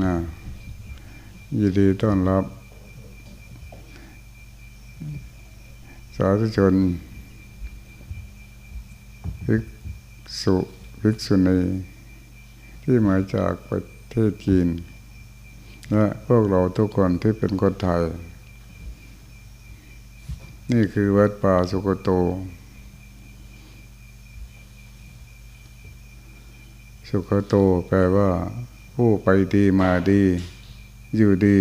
นะยินดีต้อนรับ สาธุชนภิกษุภิกษุณีที่มาจากประเทศจีนและพวกเราทุกคนที่เป็นคนไทย นี่คือวัดป่าสุกโต สุขโตแปลว่า ผู้ไปดีมาดี อยู่ดี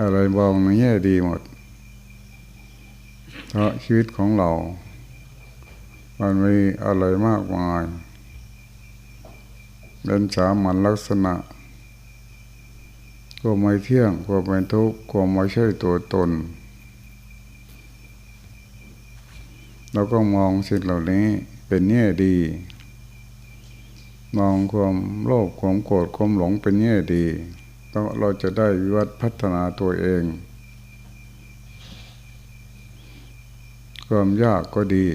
อะไรบองในแง่ดีหมด เพราะชีวิตของเรา มันมีอะไรมากมายเป็นสามัญลักษณะก็ไม่เที่ยงก็ไม่ทุกข์ก็ไม่ใช่ตัวตน เราก็มองสิ่งเหล่านี้เป็นแง่ดี มองความโลภความโกรธความหลงเป็นแง่ดีแล้วเราจะได้วิวัฒพัฒนาตัวเอง ความยากก็ดี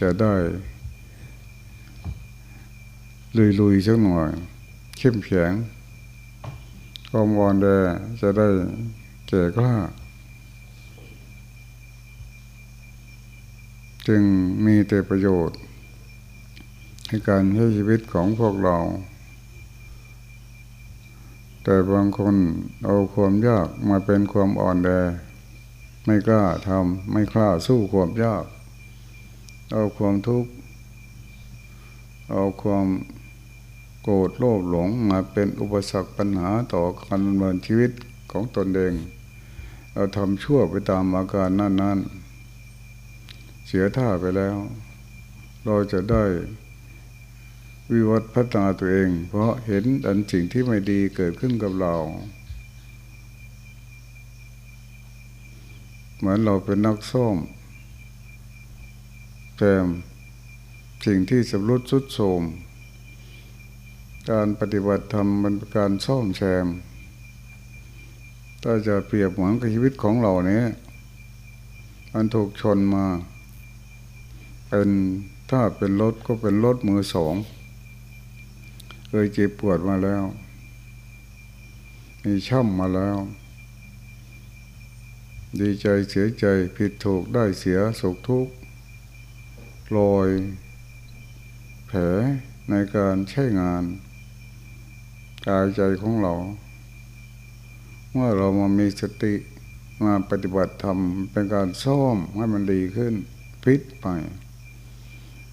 จะได้ลุยๆสักหน่อย เข้มแข็งความอ่อนแอจะได้เก่กล้า จึงมีแต่ประโยชน์ ในการใช้ชีวิตของพวกเรา แต่บางคนเอาความยากมาเป็นความอ่อนแอไม่กล้าทำไม่กล้าสู้ความยาก เอาความทุกข์เอาความโกรธโลภหลงมาเป็นอุปสรรคปัญหาต่อการดำเนินชีวิตของตนเอง เราทำชั่วไปตามอาการนั้นๆ เสียท่าไปแล้ว เราจะได้ วิวัฒพัฒนาตัวเอง เพราะเห็นอันสิ่งที่ไม่ดีเกิดขึ้นกับเรา เหมือนเราเป็นนักซ่อมแซมสิ่งที่สำรุดสุดโทมการปฏิบัติธรรมมันเป็นการซ่อมแซมถ้าจะเปรียบเหมือนกับชีวิตของเราเนี้ยมันถูกชนมา เป็นถ้าเป็นรถก็เป็นรถมือสอง ยเจ็บปวดมาแล้ว มีช่ำมาแล้ว ดีใจเสียใจผิดถูกได้เสียสุขทุกข์ลอยแผลในการใช้งานกายใจของเรา เมื่อเรามามีสติมาปฏิบัติธรรมเป็นการซ่อมให้มันดีขึ้นพิษไป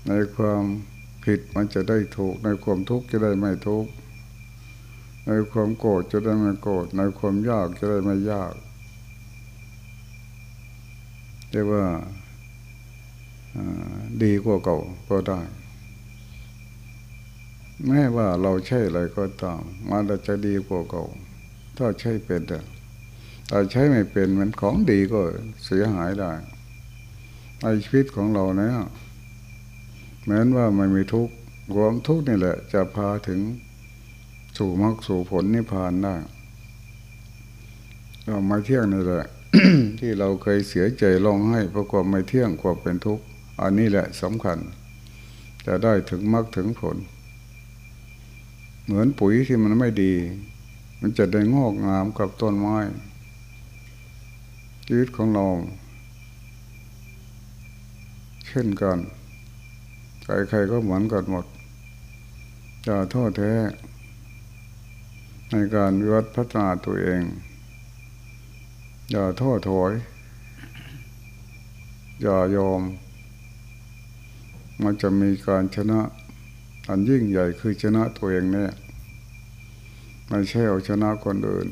ในความ ผิดมันจะได้ถูก ในความทุกข์จะได้ไม่ทุกข์ในความโกรธจะได้ไม่โกรธในความยากจะได้ไม่ยากเรียกว่าดีกว่าเก่าก็ได้ แม้ว่าเราใช่อะไรก็ตามมันจะดีกว่าเก่า ถ้าใช่เป็นแต่ใช้ไม่เป็นมันของดีก็เสียหายได้ในชีวิตของเราเนี่ย แม้ว่าไม่มีทุกข์ความทุกข์นี่แหละ จะพาถึงสู่มรรคสู่ผลนิพพานได้ก็มาเที่ยงนี่แหละ ที่เราเคยเสียใจร้องไห้เพราะความไม่เที่ยงความเป็นทุกข์อันนี้แหละสำคัญ จะได้ถึงมรรคถึงผล เหมือนปุ๋ยที่มันไม่ดี มันจะได้งอกงามกับต้นไม้ชีวิตของเราเช่นกัน ใครๆก็เหมือนกันหมดจะโทษแท้ ในการวิวัฒพัฒนาตัวเอง อย่าโทษถอย อย่ายอม มันจะมีการชนะ อันยิ่งใหญ่คือชนะตัวเองเนี่ยไม่ใช่เอาชนะคนอื่น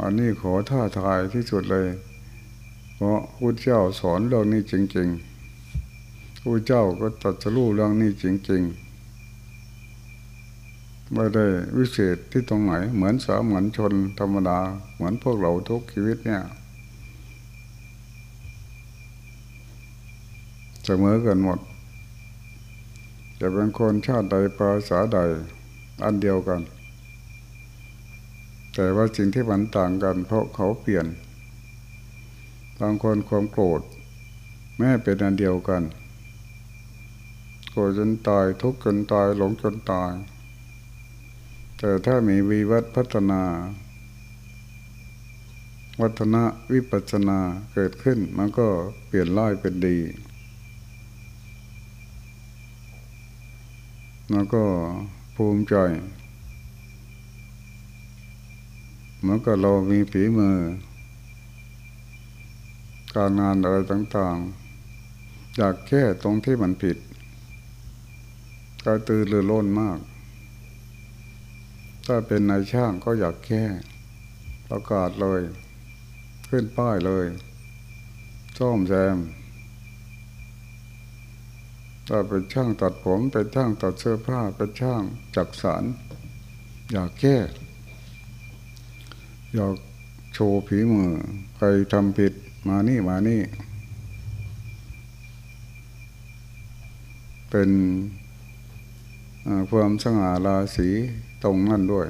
อันนี้ขอท่าทายที่สุดเลย เพราะพระเจ้าสอนเรื่องนี้จริง ๆ พระเจ้าก็ตัดสู้เรื่องนี้จริงๆไม่ได้วิเศษที่ตรงไหน เหมือนสามัญชนธรรมดา เหมือนพวกเราทุกชีวิตเนี่ยเสมอกันหมด จะเป็นคนชาติใดภาษาใด อันเดียวกัน แต่ว่าสิ่งที่มันต่างกัน เพราะเขาเปลี่ยน บางคนความโกรธ แม้เป็นอันเดียวกัน กรธจนตายทุกข์จนตายหลงจนตาย แต่ถ้ามีวิวัฒพัฒนา วัฒนวิปัสนาเกิดขึ้นมันก็เปลี่ยนร้ายเป็นดีแล้วก็ภูมิใจเหมือนกับเรามีฝีมือ การงานอะไรต่างๆ อยากแก้ตรงที่มันผิด ก็ตื่นรือร้นมาก ถ้าเป็นนายช่างก็อยากแก้ประกาศเลย ขึ้นป้ายเลยซ่อมแซมถ้าเป็นช่างตัดผมเป็นช่างตัดเสื้อผ้าเป็นช่างจักสาร อยากแก้อยากโชว์ผีมือ ใครทำผิดมานี่มานี่ เป็น ความสง่าราศีตรงนั่นด้วย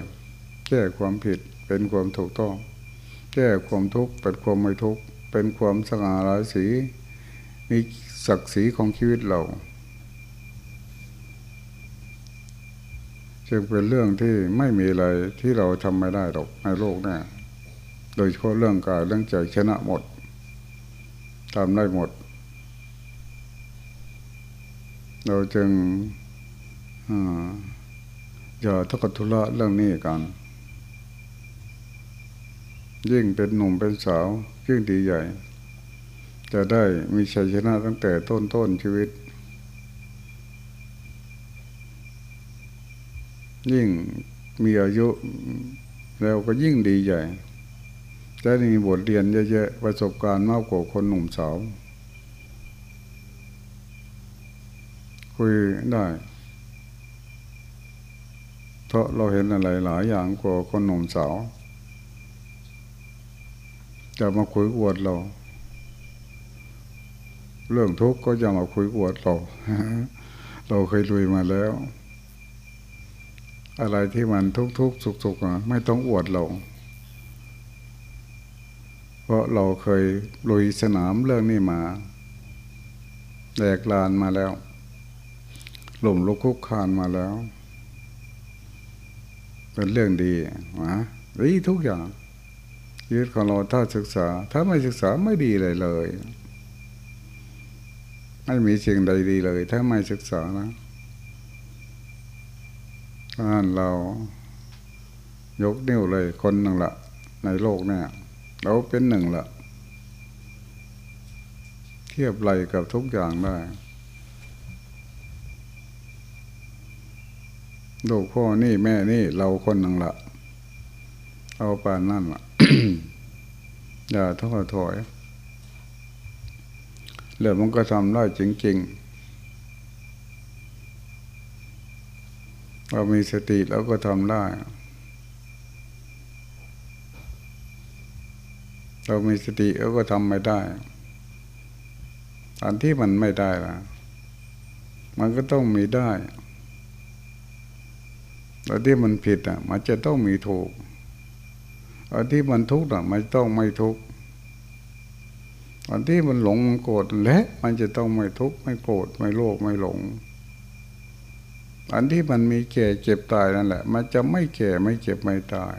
แก้ความผิดเป็นความถูกต้อง แก้ความทุกข์เป็นความไม่ทุกข์เป็นความสง่าราศีมีศักดิ์ศรีของชีวิตเราจึงเป็นเรื่องที่ไม่มีอะไรที่เราทำไม่ได้หรอกในโลกนี้โดยเฉพาะเรื่องกายเรื่องใจชนะหมดทำได้หมด เราจึง อย่าทกทุละเรื่องนี้กัน ยิ่งเป็นหนุ่มเป็นสาว ยิ่งดีใหญ่ จะได้มีชัยชนะตั้งแต่ต้นต้นชีวิต ยิ่งมีอายุแล้วก็ยิ่งดีใหญ่จะมีบทเรียนเยอะๆประสบการณ์มากกว่าคนหนุ่มสาวคุยได้ เพราะเราเห็นอะไรหลายอย่างกว่าคนหนุ่มสาวจะมาคุยอวดเรา เรื่องทุกข์ก็จะมาคุยอวดเรา เราเคยลุยมาแล้ว อะไรที่มันทุกทุกสุกสุกไม่ต้องอวดเรา เพราะเราเคยลุยสนามเรื่องนี้มาแหลกลานมาแล้ว หล่มลุกคุกคานมาแล้ว เป็นเรื่องดีนะดีทุกอย่างชีวิตของเราถ้าศึกษา ถ้าไม่ศึกษาไม่ดีเลยเลย ไม่มีสิ่งใดดีเลย ถ้าไม่ศึกษานะถ้าเรายกนิ้วเลยคนหนึ่งละในโลกเนี่ย เราเป็นหนึ่งละเทียบไหลกับทุกอย่างได้ ลูกพ่อนี่แม่นี่เราคนหนึ่งละเอาปานนั่นละอย่าท้อถอยเรื่องมันก็ทำได้จริงๆ เรามีสติแล้วก็ทำได้ เรามีสติแล้วก็ทำไม่ได้ตอนที่มันไม่ได้ละมันก็ต้องมีได้ อันที่มันผิดอะ มันจะต้องมีถูกอันที่มันทุกข์อะ มันต้องไม่ทุกข์อันที่มันหลงมันโกรธและ มันจะต้องไม่ทุกข์ไม่โกรธไม่โลภไม่หลง อันที่มันมีแก่เจ็บตายนั่นแหละ มันจะไม่แก่ไม่เจ็บไม่ตาย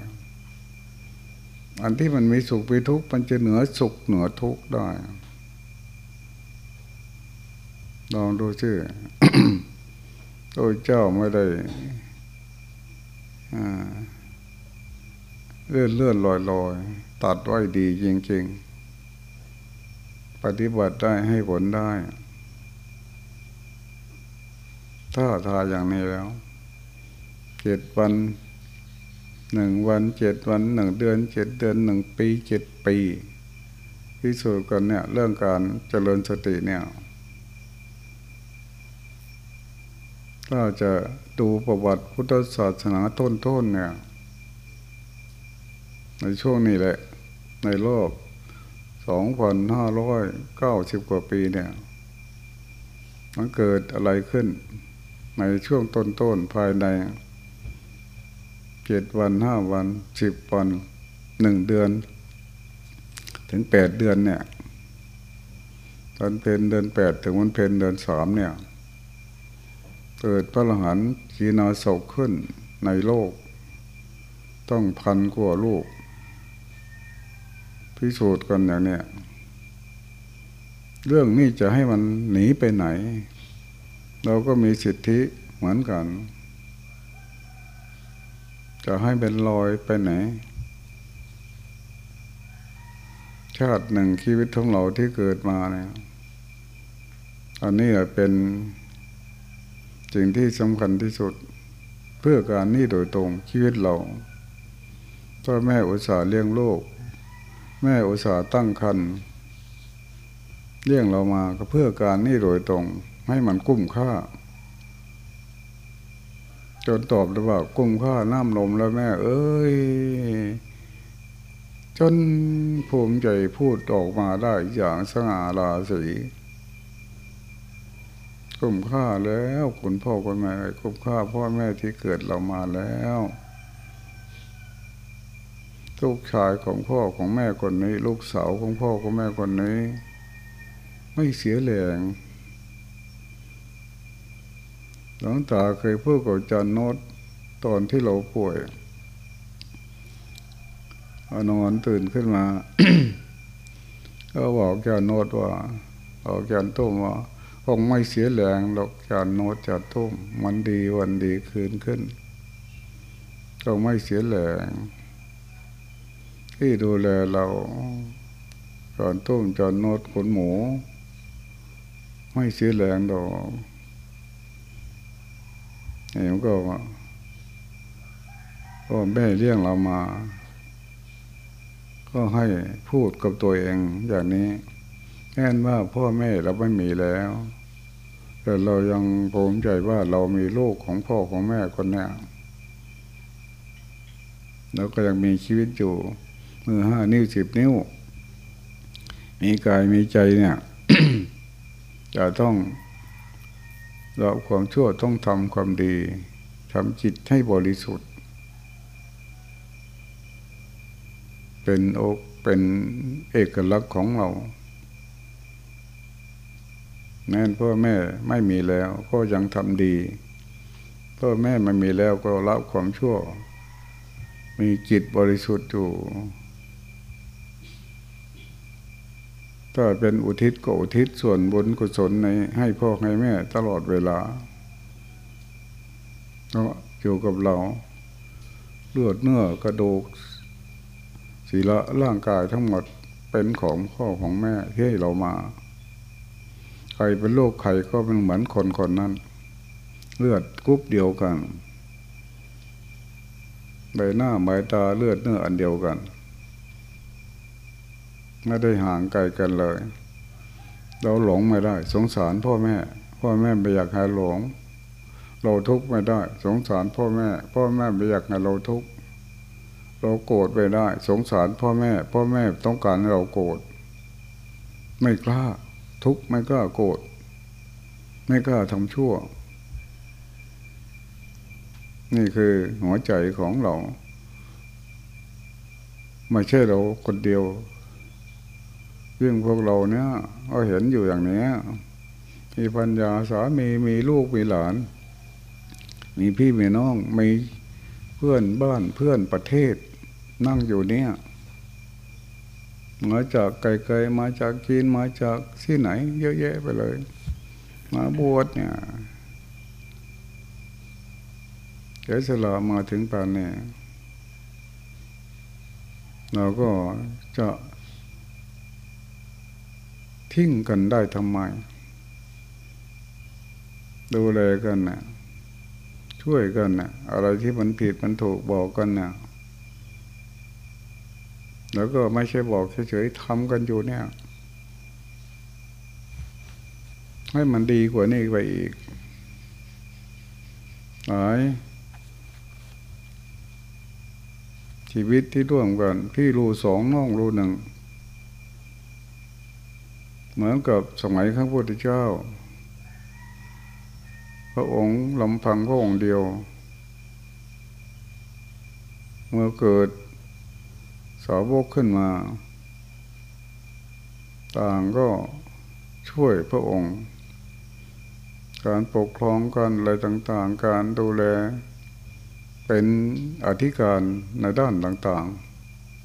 อันที่มันมีสุขมีทุกข์มันจะเหนือสุขเหนือทุกข์ได้ลองดูชื่อโอ้เจ้าไม่ได้ เลื่อนเลื่อนลอยลอยตัดไว้ดีจริง ๆ ปฏิบัติได้ให้ผลได้ ถ้าทาอย่างนี้แล้วเจ็ดวันหนึ่งวันเจ็ดวันหนึ่งเดือนเจ็ดเดือนหนึ่งปีเจ็ดปีพิสูจน์กันเนี่ย เรื่องการเจริญสติเนี่ยถ้าจะ ดูประวัติพุทธศาสนาต้นๆเนี่ย ในช่วงนี้แหละ ในรอบสองพันห้าร้อยเก้าสิบกว่าปีเนี่ย มันเกิดอะไรขึ้น ในช่วงต้นๆภายในเจ็ดวันห้าวันสิบวันหนึ่งเดือน ถึงแปดเดือนเนี่ยตอนเพนเดือนแปดถึงวันเพนเดือนสามเนี่ย เกิดพระอรหันต์ขีนาศกขึ้นในโลก ต้องพันกว่าลูก พิสูจน์กันอย่างเนี้ยเรื่องนี้จะให้มันหนีไปไหน เราก็มีสิทธิเหมือนกัน จะให้เป็นลอยไปไหน ชาติหนึ่งชีวิตของเราที่เกิดมาเนี่ยอันนี้เป็น สิ่งที่สำคัญที่สุดเพื่อการนี่โดยตรงชีวิตเราพ่อแม่อุตส่าห์เลี้ยงโลก แม่อุตส่าห์ตั้งครรภ์เลี้ยงเรามาก็เพื่อการนี่โดยตรง ให้มันกุ้มค่า จนตอบได้ว่ากุ้มค่าน้ำนมแล้วแม่ เอ้ย จนภูมิใจพูดออกมาได้อย่างสง่าราศี คุ้มค่าแล้วคุณพ่อคุณแม่คุ้มค่าพ่อแม่ที่เกิดเรามาแล้วลูกชายของพ่อของแม่คนนี้ ลูกสาวของพ่อของแม่คนนี้ ไม่เสียแรงหลวงตาเคยพูดกับจันโนตตอนที่เราป่วยนอนตื่นขึ้นมา ก็บอกจันโนตว่าบอกจันตุ้มว่า คงไม่เสียแรงหรอกจันโนตจันตุ้มมันดีวันดีคืนขึ้นก็ไม่เสียแรงที่ดูแลเราจอนตุ้มจอนโนดขนหมู ไม่เสียแรงดอกเห็นก็ก็แม่เลี้ยงเรามา ก็ให้พูดกับตัวเองอย่างนี้ แน่นว่าพ่อแม่เราไม่มีแล้ว แต่เรายังภูมิใจว่าเรามีลูกของพ่อของแม่คนนี้แล้วก็ยังมีชีวิตอยู่มือห้านิ้วสิบนิ้ว มีกายมีใจเนี่ยจะต้องเราความชั่วต้องทำความดีทำจิตให้บริสุทธิ์ เป็นอกเป็นเอกลักษณ์ของเรา แม้พ่อแม่ไม่มีแล้วก็ยังทำดีพ่อแม่ไม่มีแล้วก็ละความชั่ว มีจิตบริสุทธิ์อยู่ถ้าเป็นอุทิศก็อุทิศส่วนบุญกุศลในให้พ่อให้แม่ ตลอดเวลาก็อยู่กับเรา เลือดเนื้อกระดูกศีละร่างกายทั้งหมดเป็นของพ่อของแม่ที่ให้เรามา ใครเป็นโรคใครก็เป็นเหมือนคนคนนั้น เลือดกรุ๊ปเดียวกันใบหน้าใบตาเลือดเนื้ออันเดียวกัน ไม่ได้ห่างไกลกันเลย เราหลงไม่ได้ สงสารพ่อแม่ พ่อแม่ไม่อยากให้หลง เราทุกข์ไม่ได้ สงสารพ่อแม่ พ่อแม่ไม่อยากให้เราทุกข์เราโกรธไม่ได้ สงสารพ่อแม่ พ่อแม่ต้องการให้เราโกรธไม่กล้า ทุกข์ไม่กล้าโกรธไม่กล้าทำชั่ว นี่คือหัวใจของเราไม่ใช่เราคนเดียวซึ่งพวกเราเนี่ยก็เห็นอยู่อย่างนี้มีปัญญาสามีมีลูกมีหลาน มีพี่มีน้องมีเพื่อนบ้านเพื่อนประเทศนั่งอยู่เนี่ย มาจากไกลๆมาจากจีนมาจากที่ไหน เยอะแยะไปเลย มาบวชเนี่ยเกิดสละมาถึงป่านนี้เราก็จะทิ้งกันได้ทำไม ดูแลกันนะช่วยกันนะอะไรที่มันผิดมันถูกบอกกันนะ แล้วก็ไม่ใช่บอกเฉยๆทำกันอยู่เนี่ย ให้มันดีกว่านี้ไปอีกหลายชีวิตที่ร่วมกัน พี่รูสองน้องรูหนึ่ง เหมือนกับสมัยข้างพุทธเจ้า พระองค์ลำพังพระองค์เดียว เมื่อเกิด สาวกขึ้นมา ต่างก็ช่วยพระองค์ การปกครองกันอะไรต่างๆ การดูแล เป็นอธิการในด้านต่าง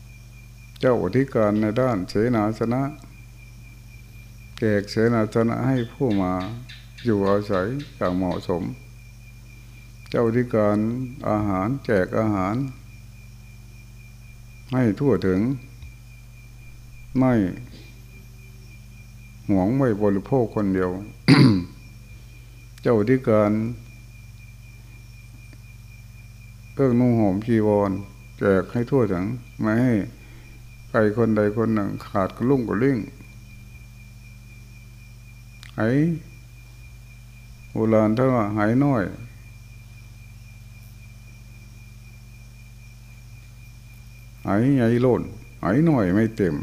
ๆ เจ้าอธิการในด้านเสนาสนะแกกเสนาสนะให้ผู้มาอยู่อาศัยอย่างเหมาะสม เจ้าอธิการอาหารแจกอาหาร ให้ทั่วถึง ไม่หวงไม่บริโภคคนเดียว เจ้าที่การเครื่องนุ่งห่มจีวรแจกให้ทั่วถึงไม่ให้ใครคนใดคนหนึ่ง ขาดกระลุ่งกระลิ่งหายโบราณถ้าว่าหายน้อย หายใหญ่ล้นหายน้อยไม่เต็ม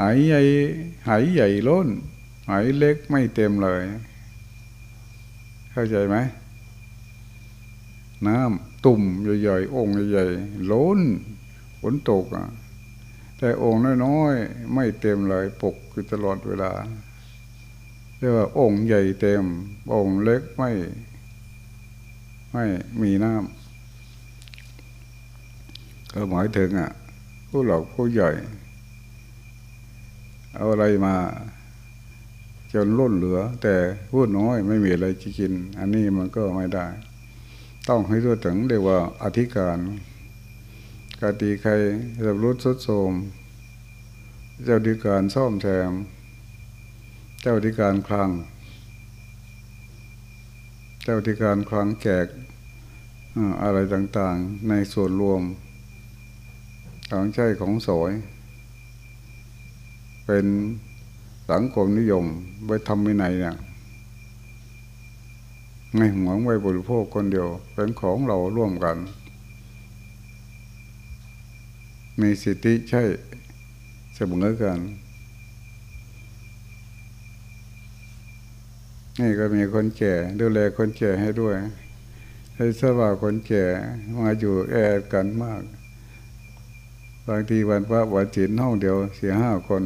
หายใหญ่หายใหญ่ล้นหายเล็กไม่เต็มเลย เข้าใจไหมน้ำตุ่มใหญ่ๆองค์ใหญ่ๆล้นฝนตกอะแต่องค์น้อยๆไม่เต็มเลยปกคือตลอดเวลาเรียกว่าองค์ใหญ่เต็ม องค์เล็กไม่ ไม่มีน้ำ ก็หมายถึงอะ ผู้หลักผู้ใหญ่ เอาอะไรมา จนล้นเหลือ แต่พูดน้อยไม่มีอะไรจะกิน อันนี้มันก็ไม่ได้ ต้องให้ตัวถึงเรียกว่าอธิการกาตีใครสับรุดสุดโทมเจ้าดิการซ่อมแซม เจ้าที่การคลัง เจ้าที่การคลังแจกอะไรต่างๆ ในส่วนรวม ของใช้ของสวย เป็นสังคมนิยมไว้ทำวินัยเนี่ยไม่หวงไว้บริโภคคนเดียว เป็นของเราร่วมกัน มีสิทธิใช่เสมอกัน นี่ก็มีคนแก่ดูแลคนแก่ให้ด้วยให้สบาคนแก่มาอยู่แอดกันมาก บางทีวันพระวันศีลห้องเดียวเสียห้าคน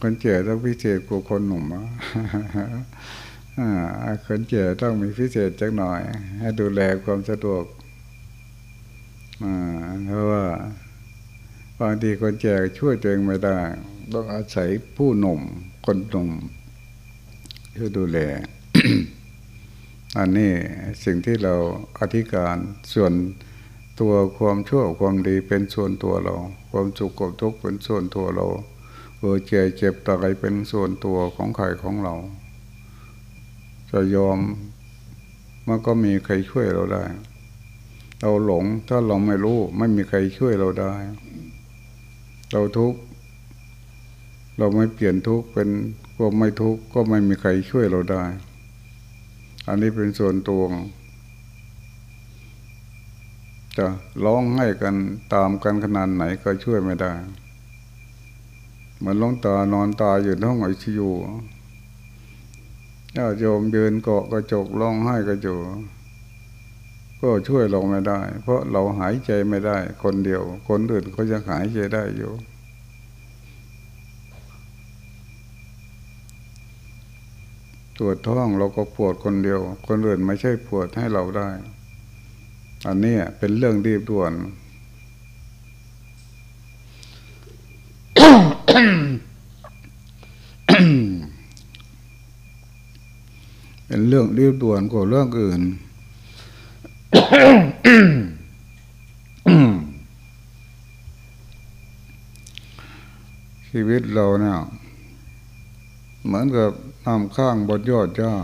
คนแก่ต้องพิเศษกว่าคนหนุ่มคนแก่ต้องมีพิเศษจักหน่อย ให้ดูแลความสะดวกเพราะว่าบางทีคนแก่ช่วยตัวเองไม่ได้ ต้องอาศัยผู้หนุ่ม คนหนุ่มช่วยดูแล อันนี้สิ่งที่เราอธิการส่วน ตัวความชั่วความดีเป็นส่วนตัวเรา ความสุขกับทุกข์เป็นส่วนตัวเราเออเจ็บเจ็บตายเป็นส่วนตัวของใครของเรา จะยอมมันก็มีใครช่วยเราได้ เราหลงถ้าเราไม่รู้ไม่มีใครช่วยเราได้ เราทุกข์เราไม่เปลี่ยนทุกข์เป็นความไม่ทุกข์ก็ไม่มีใครช่วยเราได้ อันนี้เป็นส่วนตัว จะร้องให้กันตามกันขนาดไหนก็ช่วยไม่ได้เหมือนล้องตานอนตายอยู่ในห้องไอซียูญาโยมยืนเกาะกระจกร้องไห้กระจกก็ช่วยเราไม่ได้ เพราะเราหายใจไม่ได้ คนเดียว คนอื่นเขาจะหายใจได้อยู่ปวดท้องเราก็ปวดคนเดียว คนอื่นไม่ใช่ปวดให้เราได้ อันนี้เป็นเรื่องรีบด่วน เป็นเรื่องรีบด่วนกว่าเรื่องอื่น ชีวิตเราเนี่ยเหมือนกับน้ำข้างบนยอดหญ้า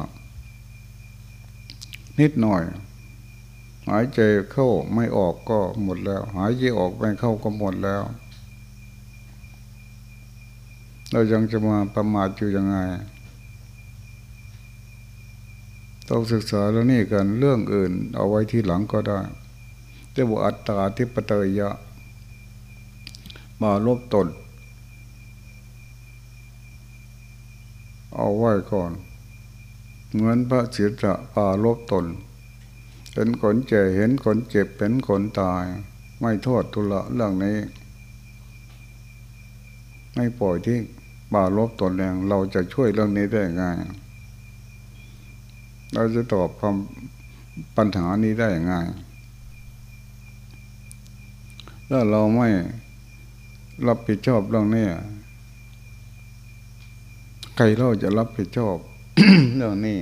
นิดหน่อย หายใจเข้าไม่ออกก็หมดแล้ว หายใจออกไม่เข้าก็หมดแล้ว เรายังจะมาประมาทอยู่ยังไงต้องศึกษาแล้วนี่กันเรื่องอื่น เอาไว้ที่หลังก็ได้จะบอกอัตตาทิปเตยะ มาลบตน เอาไว้ก่อน เหมือนพระศิษะปาลบตน เห็นคนเจ็บเห็นคนเจ็บเป็นคนตาย ไม่โทษทุละเรื่องนี้ ไม่ปล่อยทิ้งบาลบตนเองเราจะช่วยเรื่องนี้ได้ง่ายเราจะตอบความปัญหานี้ได้ง่ายถ้าเราไม่รับผิดชอบเรื่องนี้ใครเราจะรับผิดชอบเรื่องนี้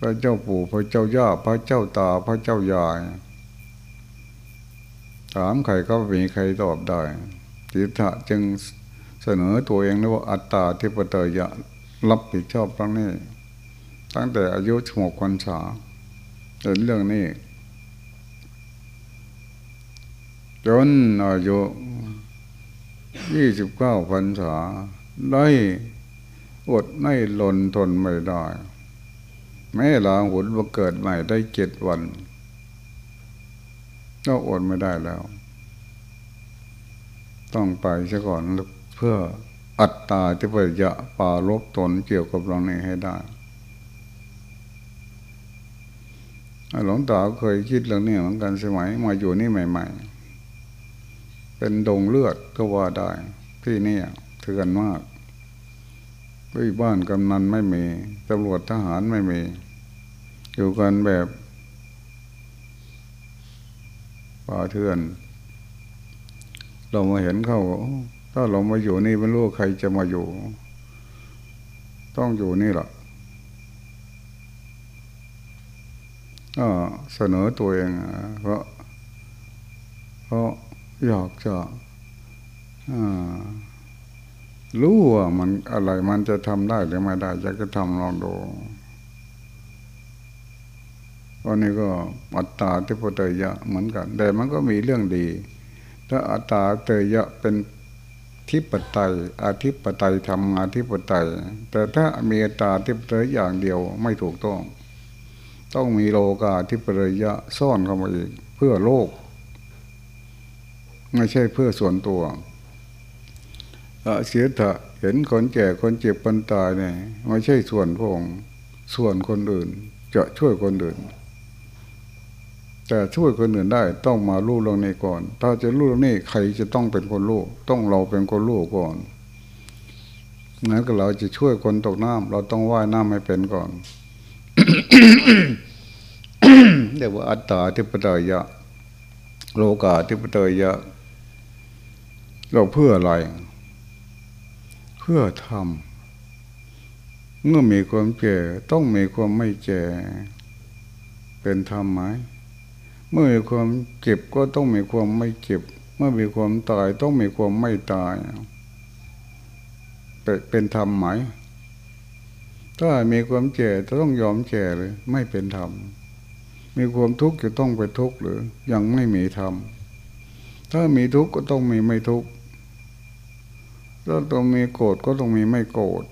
พระเจ้าปู่พระเจ้าย่าพระเจ้าตาพระเจ้ายายถามใครก็มีใครตอบได้จิตะจึงเสนอตัวเองว่าอัตตาทิปเตยะรับผิดชอบเรื่องนี้ตั้งแต่อายุหกวันษาเห็นเรื่องนี้ จนอายุยี่สิบเก้าพรรษาได้อดไม่หล่นทนไม่ได้ แม่ลาหุนมาเกิดใหม่ได้เจ็ดวันก็อดไม่ได้แล้ว ต้องไปซะก่อนเพื่ออัตตาที่ปยะปาลบตนเกี่ยวกับเรานี้ให้ได้หลวงตาเคยคิดเรื่องนี้เหมือนกันสมัยมาอยู่นี่ใหม่ ๆ เป็นดงเลือดก็ว่าได้ ที่นี่เถื่อนมาก ที่บ้านกำนันไม่มีตำรวจทหารไม่มี อยู่กันแบบป่าเถื่อน เรามาเห็นเขาถ้าเรามาอยู่นี่เป็นลูกใครจะมาอยู่ ต้องอยู่นี่แหละก็เสนอตัวเองเพราะเพราะอยากจะอ่า รู้ว่ามันอะไรมันจะทำได้หรือไม่ได้จะก็ทำลองดูวันนี้ก็อัตตาทิปเตยะเหมือนกัน แต่มันก็มีเรื่องดี ถ้าอัตตาเตยะเป็นทิปไตยอาทิปไตยทำงานทิปไตย แต่ถ้ามีอัตตาทิปเตยอย่างเดียวไม่ถูกต้อง ต้องมีโลกาทิปเตยะซ่อนเข้ามาอีกเพื่อโลก ไม่ใช่เพื่อส่วนตัว เสียถะเห็นคนแก่คนเจ็บคนตายเนี่ยไม่ใช่ส่วนพงส่วนคนอื่นจะช่วยคนอื่น แต่ช่วยคนอื่นได้ต้องมาลู่เรื่องนี้ก่อน ถ้าจะลู่เรื่องนี้ใครจะต้องเป็นคนลู่ต้องเราเป็นคนลู่ก่อนงั้นก็เราจะช่วยคนตกน้ำเราต้องว่ายน้ำให้เป็นก่อนเรียกว่าอัตตาทิปไตยะ โลกาทิปไตยะ เราเพื่ออะไร พื่อทำเมื่อมีความเจ็ต้องมีความไม่เจ็เป็นธรรมไหมเมื่อมีความเจ็บก็ต้องมีความไม่เจ็บ เมื่อมีความตายต้องมีความไม่ตาย เป็นธรรมไหมถ้ามีความเจ็บต้องยอมเจ็เลย ไม่เป็นธรรมมีความทุกข์จะต้องไปทุกข์หรือ ยังไม่มีธรรมถ้ามีทุกข์ก็ต้องมีไม่ทุกข์ ถ้าต้องมีโกรธก็ต้องมีไม่โกรธ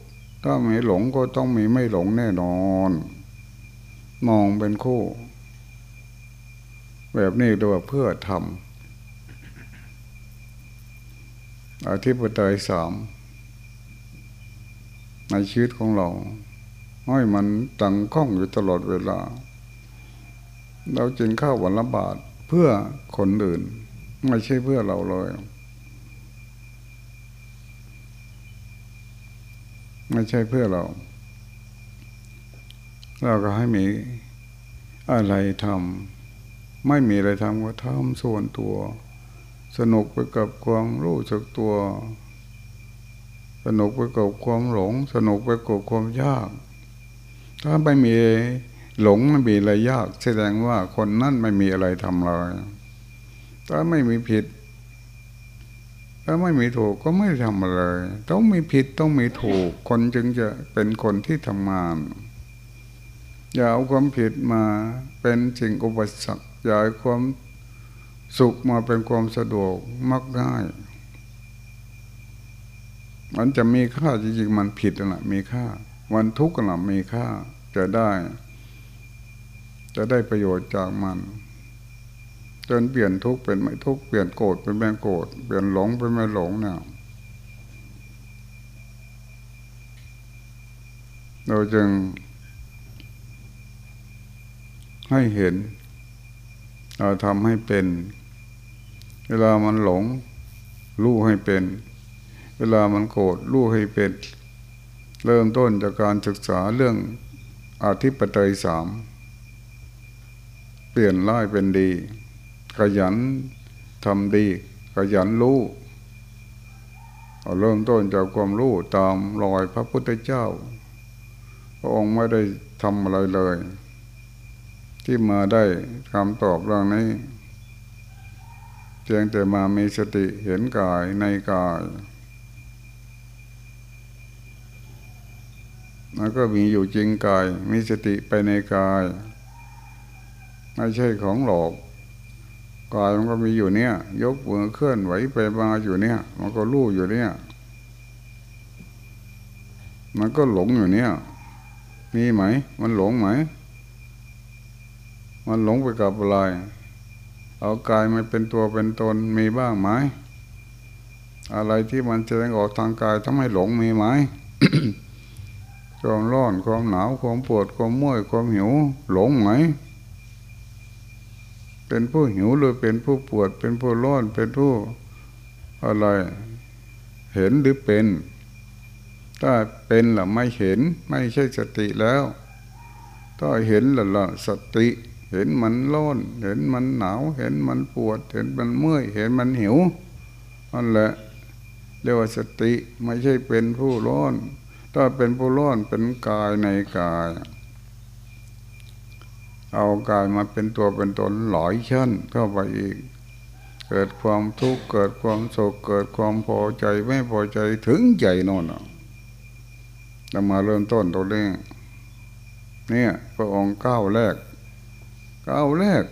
ถ้ามีหลงก็ต้องมีไม่หลงแน่นอน มองเป็นคู่ แบบนี้โดยเพื่อทำอธิปไตยสามในชีวิตของเราให้มันตั้งข้องอยู่ตลอดเวลา เราจินข้าววันละบาทเพื่อคนอื่น ไม่ใช่เพื่อเราเลย ไม่ใช่เพื่อเรา เราก็ให้มีอะไรทำไม่มีอะไรทำก็ทำส่วนตัว สนุกไปกับความรู้สึกตัว สนุกไปกับความหลง สนุกไปกับความยาก ถ้าไม่มีหลงไม่มีอะไรยาก แสดงว่าคนนั่นไม่มีอะไรทำเลยถ้าไม่มีผิด ถ้าไม่มีถูกก็ไม่ทำอะไร ต้องมีผิดต้องมีถูก คนจึงจะเป็นคนที่ทำงาน อย่าเอาความผิดมาเป็นสิ่งอุปสรรคอย่าเอาความสุขมาเป็นความสะดวกมักง่ายมันจะมีค่าจริงๆมันผิดนะมีค่าวันทุกข์นะมีค่าจะได้ จะได้ประโยชน์จากมัน จนเปลี่ยนทุกข์เป็นไม่ทุกข์เปลี่ยนโกรธเป็นไม่โกรธเปลี่ยนหลงเป็นไม่หลงเนี่ยเราจึง ให้เห็น เราทำให้เป็น เวลามันหลง รู้ให้เป็น เวลามันโกรธรู้ให้เป็น เริ่มต้นจากการศึกษาเรื่องอาทิปไตยสาม เปลี่ยนร้ายเป็นดี ขยันทำดี ขยันรู้เริ่มต้นจากความรู้ตามรอยพระพุทธเจ้า พระองค์ไม่ได้ทำอะไรเลย ที่มาได้คำตอบเรื่องนี้เพียงแต่มามีสติเห็นกายในกายมันก็มีอยู่จริงกาย มีสติไปในกาย ไม่ใช่ของหลอก กายมันก็มีอยู่เนี่ย ยกมือเคลื่อนไหวไปมาอยู่เนี่ย มันก็รู้อยู่เนี่ย มันก็หลงอยู่เนี่ย มีไหม มันหลงไหม มันหลงไปกับอะไรเอากายมาเป็นตัวเป็นตนมีบ้างไหมอะไรที่มันแสดงออกทางกายทำให้หลงมีไหมความร้อนความหนาวความปวดความเมื่อยความหิว หลงไหม เป็นผู้หิวหรือเป็นผู้ปวด เป็นผู้ร้อนเป็นผู้อะไร เห็นหรือเป็น ถ้าเป็นล่ะไม่เห็น ไม่ใช่สติแล้ว ถ้าเห็นล่ะละสติ เห็นมันร้อน เห็นมันหนาว เห็นมันปวด เห็นมันเมื่อย เห็นมันหิวนั่นแหละเรียกว่าสติไม่ใช่เป็นผู้ร้อน ถ้าเป็นผู้ร้อนเป็นกายในกาย เอากายมาเป็นตัวเป็นตนหลอยชั้นเข้าไปอีก เกิดความทุกข์เกิดความโศกเกิดความพอใจไม่พอใจถึงใจนอนเรามาเริ่มต้นตัวนี้เนี่ยพระองค์ก้าวแรกก้าวแรก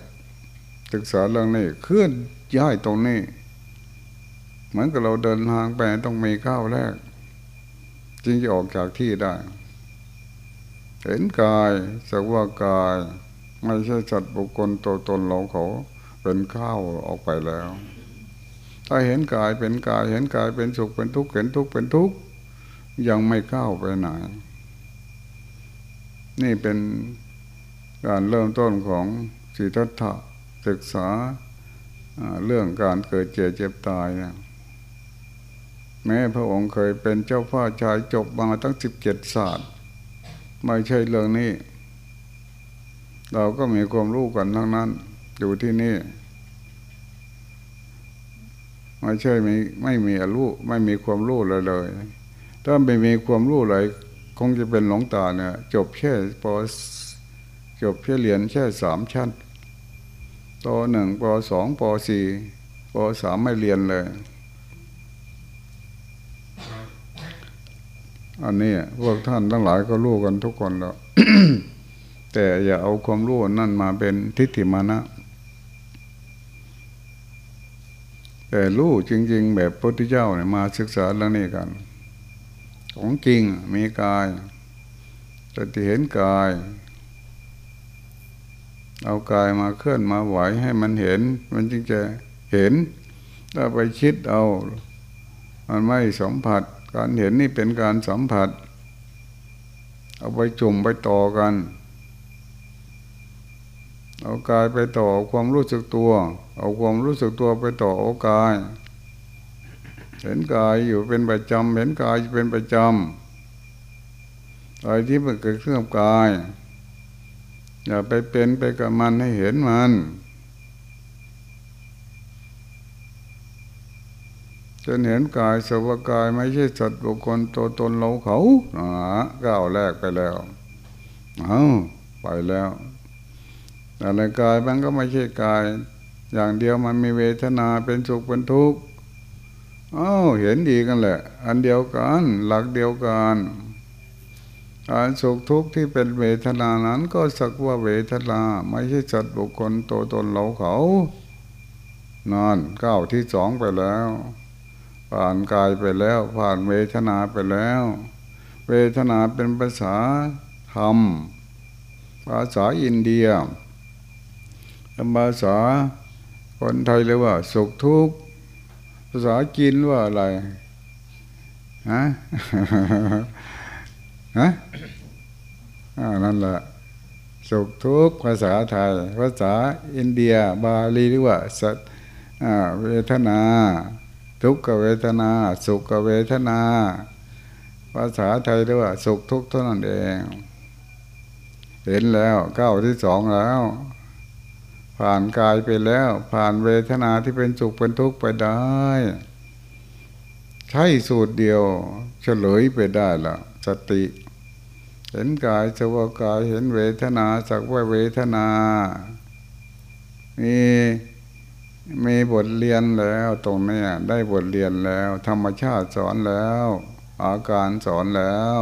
ศึกษาเรื่องนี้เคลื่อนย้ายตรงนี้เหมือนกับเราเดินทางไปต้องมีก้าวแรก จึงจะออกจากที่ได้ เห็นกายสักว่ากาย ไม่ใช่จัดบุคคลตัวตนเราเขาเป็นข้าวออกไปแล้ว ถ้าเห็นกายเป็นกาย เห็นกายเป็นสุขเป็นทุกข์เห็นทุกข์เป็นทุกข์ยังไม่ก้าวไปไหน นี่เป็นการเริ่มต้นของสิทธัตถะศึกษาเรื่องการเกิดเจ็บเจ็บตายเนี่ยแม้พระองค์เคยเป็นเจ้าพ่อชายจบมาตั้งสิบเจ็ดศาสตร์ ไม่ใช่เรื่องนี้ เราก็มีความรู้กันทั้งนั้น อยู่ที่นี่ไม่ใช่ไม่ไม่มีรู้ไม่มีความรู้เลยเลย ถ้าไม่มีความรู้เลยคงจะเป็นหลงตาเนี่ย จบแค่ปจบแค่เรียนแค่สามชั้นปหนึ่งปสองปสี่ปสามไม่เรียนเลย อันนี้พวกท่านทั้งหลายก็รู้กันทุกคนแล้ว แต่อย่าเอาความรู้นั่นมาเป็นทิฏฐิมานะ แต่รู้จริง ๆ แบบพระพุทธเจ้าเนี่ยมาศึกษาเรื่องนี้กัน ของจริงมีกายจะที่เห็นกาย เอากายมาเคลื่อนมาไหวให้มันเห็น มันจึงจะเห็น ถ้าไปคิดเอา มันไม่สัมผัส การเห็นนี่เป็นการสัมผัส เอาไปจุ่มไปต่อกัน เอากายไปต่อความรู้สึกตัว เอาความรู้สึกตัวไปต่อโอกาย เห็นกายอยู่เป็นประจำเห็นกายเป็นประจำอะไรที่มันเกิดขึ้นกับกาย อย่าไปเป็นไปกับมันให้เห็นมันจนเห็นกายสวากายไม่ใช่สัตว์บุคคลตัวตนเราเขาอ่าก้าวแรกไปแล้ว เอาไปแล้ว แต่ในกายมันก็ไม่ใช่กาย อย่างเดียวมันมีเวทนาเป็นสุขเป็นทุกข์อ้าวเห็นดีกันแหละ อันเดียวกันหลักเดียวกันการสุขทุกข์ที่เป็นเวทนานั้นก็สักว่าเวทนาไม่ใช่สัตุคคลตัวตนเราเขานอนก้าวที่สองไปแล้ว ผ่านกายไปแล้ว ผ่านเวทนาไปแล้ว เวทนาเป็นภาษาธรรมภาษาอินเดีย ภาษาคนไทยเรียกว่า สุขทุกข์ภาษาจีนว่าอะไรฮะฮะนั่นแหละสุขทุกข์ภาษาไทย ภาษาอินเดีย บาลีเรียกว่าสัตเวทนาททุกขเวทนา สุขเวทนา ภาษาไทยเรียกว่า สุขทุกข์เท่านั้นเอง เห็นแล้วก้าวที่สองแล้ว ผ่านกายไปแล้ว ผ่านเวทนาที่เป็นสุขเป็นทุกข์ไปได้ ใช่สูตรเดียว เฉลยไปได้ละสติ เห็นกายสวากายเห็นเวทนาสักว่าเวทนามีมีบทเรียนแล้วตรงนี้ได้บทเรียนแล้ว ธรรมชาติสอนแล้ว อาการสอนแล้ว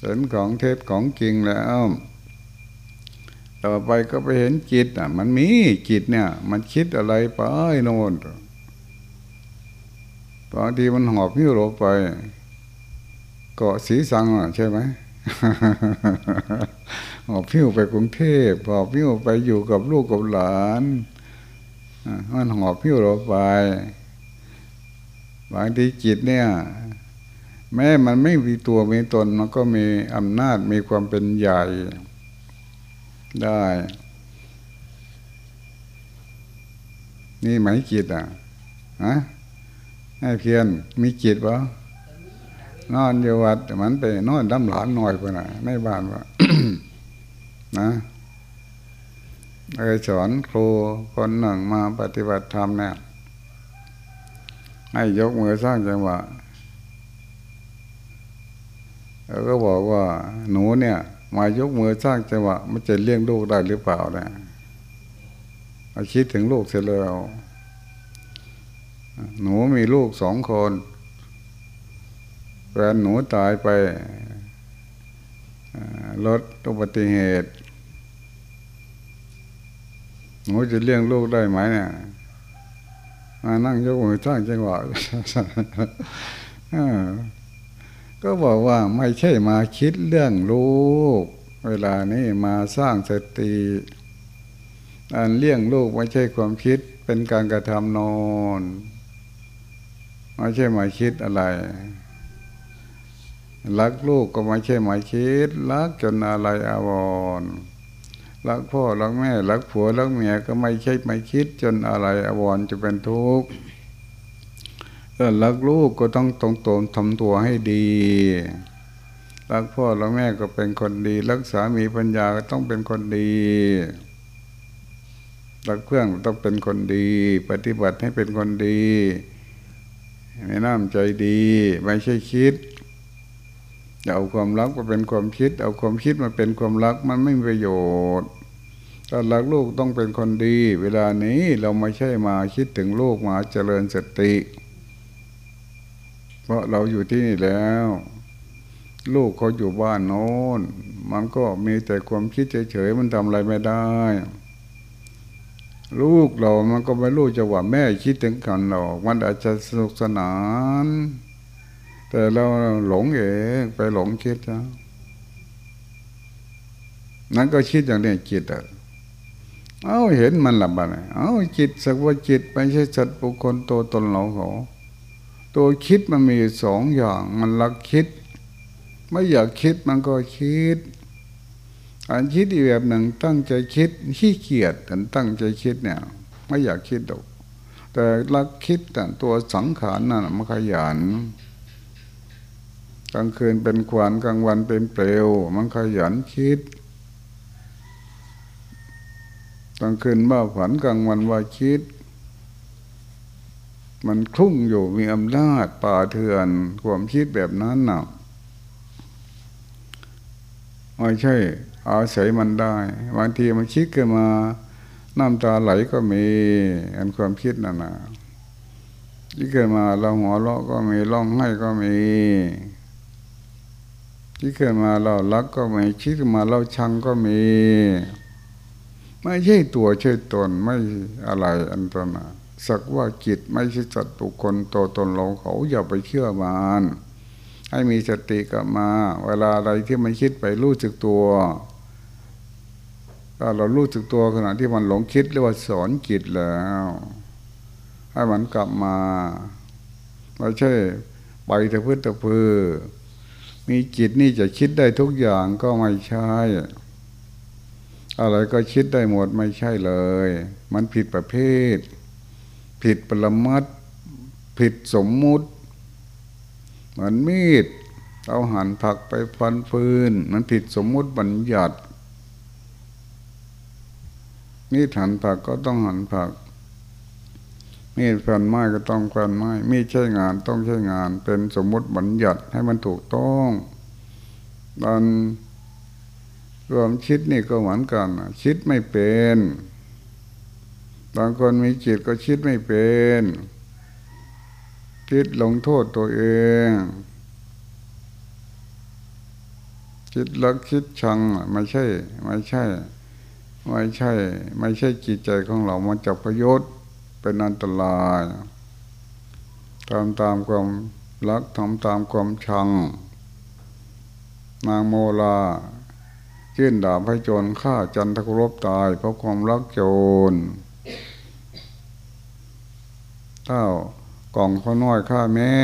เห็นของเทศของจริงแล้ว ต่อไปก็ไปเห็นจิตอะ มันมีจิตเนี่ย มันคิดอะไรไปโน่นบางทีมันหอบพิ้วโลไปเกาะสีสังอะใช่ไหมหอบพิ้วไปกรุงเทพหอบพิ้วไปอยู่กับลูกกับหลานมันหอบพิ้วเราไปบางทีจิตเนี่ย แม้มันไม่มีตัวมีตนมันก็มีอำนาจมีความเป็นใหญ่ ได้ นี่ไหมจิตอะฮะให้เพียนมีจิตปะนอนอยู่วัดมันไปนอนดำหลานหน่อยไปนะในบ้านวะนะเคยสอนครูคนหนึ่งมาปฏิบัติธรรมเนี่ยให้ยกมือสร้างจังหวะแล้วก็บอกว่าหนูเนี่ย มายกมือสร้างจังหวะมันจะเลี้ยงลูกได้หรือเปล่านี่ยเอาคิดถึงลูกเสร็จแล้วหนูมีลูกสองคนแฟนหนูตายไปรถอุบัติเหตุ หนูจะเลี้ยงลูกได้ไหมเนี่ยมานั่งยกมือสร้างจังหวะ ก็บอกว่าไม่ใช่มาคิดเรื่องลูก เวลานี้มาสร้างสติอันเลี้ยงลูกไม่ใช่ความคิดเป็นการกระทำนอนไม่ใช่มาคิดอะไร รักลูกก็ไม่ใช่หมายคิด รักจนอะไรอาวรรักพ่อรักแม่ รักผัวรักเมียก็ไม่ใช่ไม่คิด จนอะไรอวรจะเป็นทุกข์ เออรักลูกก็ต้องตรงตนทำตัวให้ดี รักพ่อรักแม่ก็เป็นคนดี รักสามีปัญญาก็ต้องเป็นคนดี รักเพื่อนต้องเป็นคนดี ปฏิบัติให้เป็นคนดีไม่น้ำใจดี ไม่ใช่คิดเอาความรักมาเป็นความคิด เอาความคิดมาเป็นความรักมันไม่มีประโยชน์ถ้ารักลูกต้องเป็นคนดี เวลานี้เราไม่ใช่มาคิดถึงลูกมาเจริญสติ เพราะเราอยู่ที่นี่แล้ว ลูกเขาอยู่บ้านโน้น มันก็มีแต่ความคิดเฉยๆมันทำอะไรไม่ได้ ลูกเรามันก็ไม่รู้จะว่าแม่คิดถึงกันหรอกมันอาจจะสนุกสนาน แต่เราหลงเองไปหลงคิดนะนั่นก็คิดอย่างนี้จิตอะเอาเห็นมันหลับไปเอาจิตสักว่าจิตไม่ใช่สัตว์บุคคลตัวตนเราเขา ตัวคิดมันมีสองอย่างมันลักคิด ไม่อยากคิดมันก็คิด อันคิดอีกแบบหนึ่งตั้งใจคิดขี้เกียจกันตั้งใจคิดเนี่ย ไม่อยากคิดดอกแต่ลักคิดแต่ตัวสังขารนั่นมันขยันกลางคืนเป็นควันกลางวันเป็นเปลว มันขยันคิดกลางคืนว่าฝันกลางวันว่าคิด มันคลุ้งอยู่มีอำนาจป่าเถื่อนความคิดแบบนั้นน่ะไม่ใช่ อาศัยมันได้บางทีมันคิดขึ้นมาน้ำตาไหลก็มีอันความคิดนั่นนะที่เกิดมาเราหัวเราะก็มีร้องไห้ก็มี ที่เกิดมาเรารักก็มีคิดมาเราชังก็มี ไม่ใช่ตัวใช่ตนไม่อะไรอันตนะ สักว่าจิตไม่ใช่สัตว์บุคคลตัวตนเราเขาอย่าไปเชื่อมันให้มีสติกลับมา เวลาอะไรที่มันคิดไปรู้สึกตัวถ้าเรารู้สึกตัวขณะที่มันหลงคิดเรียกว่าสอนจิตแล้ว ให้มันกลับมาไม่ใช่ไปตะพื้นตะพือ มีจิตนี่จะคิดได้ทุกอย่างก็ไม่ใช่ อะไรก็คิดได้หมดไม่ใช่เลย มันผิดประเภท ผิดปรมัดผิดสมมุติเหมือนมีดเอาหั่นผักไปฟันฟืน มันผิดสมมุติบัญญัติมีดหั่นผักก็ต้องหั่นผัก มีดฟันไม้ก็ต้องฟันไม้ มีดใช้งานต้องใช้งาน เป็นสมมุติบัญญัติให้มันถูกต้องตอนความคิดนี่ก็เหมือนกันคิดไม่เป็น บางคนมีจิตก็คิดไม่เป็น คิดลงโทษตัวเอง คิดลักคิดชังไม่ใช่ ไม่ใช่ ไม่ใช่ ไม่ใช่จิตใจของเรา มันจะประโยชน์เป็นอันตรายทำตามความรักทำตามความชัง นางโมลายื่นดาบให้โจรฆ่าจันทกรบตายเพราะความรักโจร เต้ากล่องข้าน้อยฆ่าแม่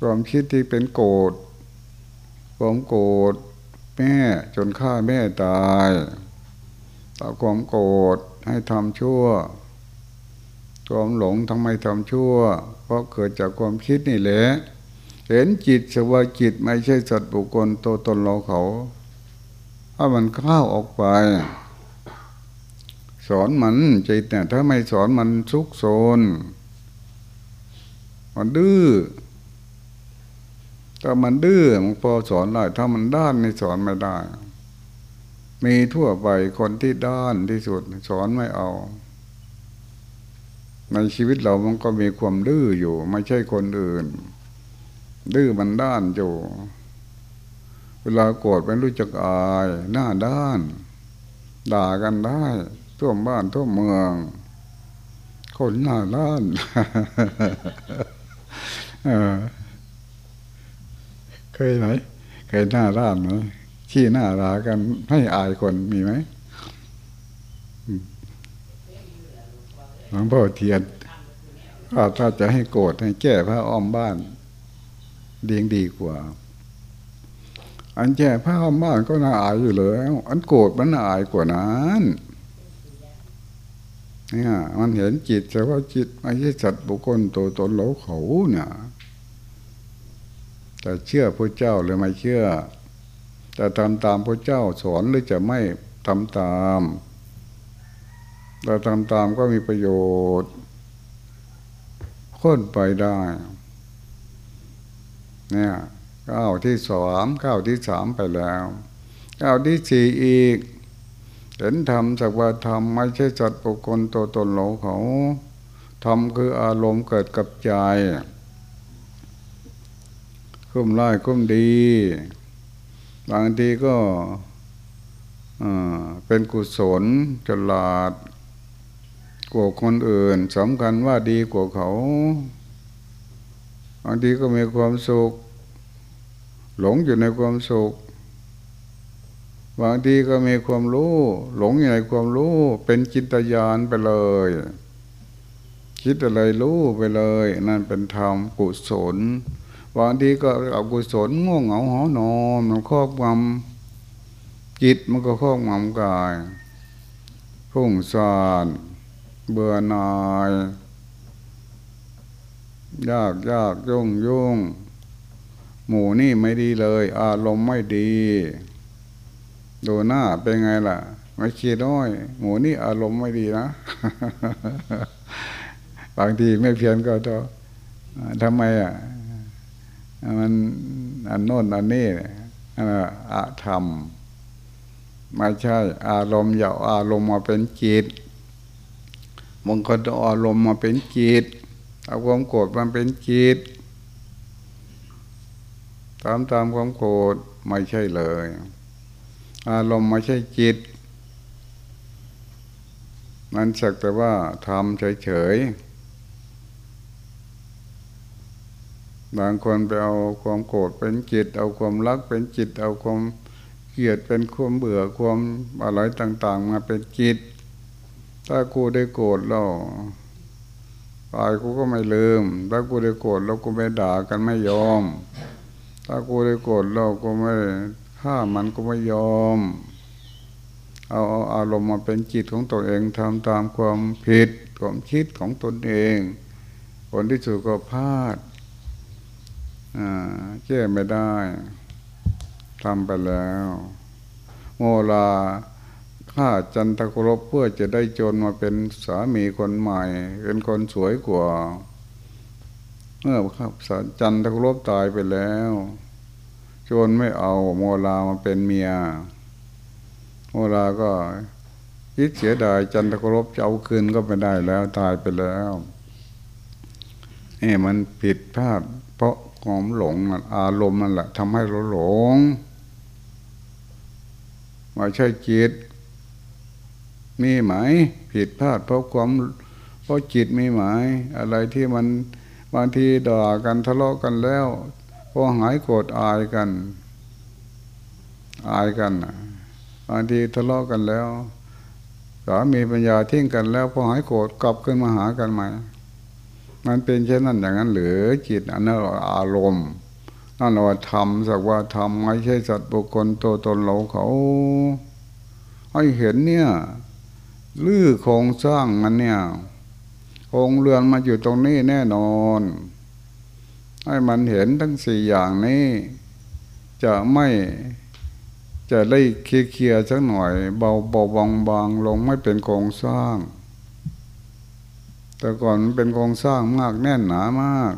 ความคิดที่เป็นโกรธความโกรธแม่จนฆ่าแม่ตายต่อความโกรธให้ทำชั่วความหลงทำไมทำชั่ว เพราะเกิดจากความคิดนี่แหละเห็นจิตสว่าจิตไม่ใช่สัตว์บุคคลตัวตนเราเขา ถ้ามันเข้าออกไป สอนมันใจิตเนี่ยถ้าไม่สอนมันซุกโซนมันดื้อถ้ามันดื้อมันพอสอนได้ถ้ามันด้านไม่สอนไม่ได้ มีทั่วไปคนที่ด้านที่สุดสอนไม่เอา ในชีวิตเรามันก็มีความดื้ออยู่ ไม่ใช่คนอื่น ดื้อมันด้านอยู่ เวลาโกรธไม่รู้จักอาย หน้าด้าน ด่ากันได้ ท่วมบ้านท่วมเมือง คนหน้าด้านเคยไหมเคยหน้าด้านไหมขี้หน้ารากันให้อายคนมีไหมหลวงพ่อเทียนถ้าจะให้โกรธให้แก้พระอ้อมบ้านเดียงดีกว่า อันแก้ผ้าอ้อมบ้านก็น่าอายอยู่แล้วอันโกรธมันน่าอายกว่านั้น เนี่ยมันเห็นจิตแต่ว่าจิตไม่ใช่สัตว์บุคคลตัวตนเราเขาเนี่ยแต่เชื่อพระเจ้าหรือไม่เชื่อจะทำตามพระเจ้าสอนหรือจะไม่ทำตามเราทำตามก็มีประโยชน์ค้นไปได้ เนี่ยก้าวที่สามก้าวที่สามไปแล้วก้าวที่สี่อีก เห็นธรรมสักว่าธรรมไม่ใช่จัดบุคคลตัวตนเราเขาธรรมคืออารมณ์เกิดกับใจคุ้มร้ายคุ้มดี บางทีก็เป็นกุศลฉลาดกว่าคนอื่นสำคัญว่าดีกว่าเขา บางทีก็มีความสุข หลงอยู่ในความสุข บางทีก็มีความรู้ หลงอยู่ในความรู้ เป็นจิตญาณไปเลย คิดอะไรรู้ไปเลย นั่นเป็นธรรมกุศลบางทีก็เอากุศลง่วงเหงาหอนอนมันครอบงำจิตมันก็ครอบงำกายพุ่งสานเบื่อหน่ายยากยากยุ่งยุ่งหมู่นี่ไม่ดีเลย อารมณ์ไม่ดี ดูหน้าเป็นไงล่ะ ไม่คิดน้อย หมูนี่อารมณ์ไม่ดีนะ บางทีไม่เพียนก็จะทำไมอะ มันอันโน้นอันนี้อะธรรมไม่ใช่ อารมณ์อย่าอารมณ์มาเป็นจิตบางคนเอาอารมณ์มาเป็นจิตเอาความโกรธมาเป็นจิตตามตามความโกรธไม่ใช่เลย อารมณ์ไม่ใช่จิต มันสักแต่ว่าทำเฉยๆบางคนไปเอาความโกรธเป็นจิต เอาความรักเป็นจิต เอาความเกลียดเป็นความเบื่อความอะไรต่าง ๆ มาเป็นจิต ถ้ากูได้โกรธเราตายกูก็ไม่ลืม ถ้ากูได้โกรธเรากูไม่ด่ากันไม่ยอม ถ้ากูได้โกรธเรากูไม่ ถ้ามันก็ไม่ยอม เอาอารมณ์มาเป็นจิตของตัวเองทำตามความผิดความคิดของตนเองมผลที่สุดก็พลาดแก้ไม่ได้ทำไปแล้ว โมลาฆ่าจันทกรบเพื่อจะได้จนมาเป็นสามีคนใหม่ เป็นคนสวยกว่า เมื่อครับจันทกรบตายไปแล้ว จนไม่เอาโมลามาเป็นเมีย โมลาก็คิดเสียดายจันทกรบจะเอาคืนก็ไม่ได้แล้วตายไปแล้วเอ้มันผิดพลาด เพราะความหลงอารมณ์นั่นแหละทำให้เราหลงไม่ใช่จิต มีไหม ผิดพลาด เพราะความเพราะจิตมีไหม อะไรที่มันบางทีด่ากันทะเลาะกันแล้ว พอหายโกรธอายกัน อายกันบางทีทะเลาะกันแล้วสามีปัญญาทิ้งกันแล้วพอหายโกรธกลับขึ้นมาหากันใหม่มันเป็นเช่นนั้นอย่างนั้นหรือจิตอันนั้นอารมณ์นั่นเราทำสักว่าทำไม่ใช่สัตว์บุคคลตัวตนเราเขาให้เห็นเนี่ยลื้อโครงสร้างมันเนี่ยโครงเรือนมาอยู่ตรงนี้แน่นอน ให้มันเห็นทั้งสี่อย่างนี้ จะไม่จะได้เคลียร์สักหน่อย เบาเบาบางบางลงไม่เป็นโครงสร้าง แต่ก่อนมันเป็นโครงสร้างมากแน่นหนามาก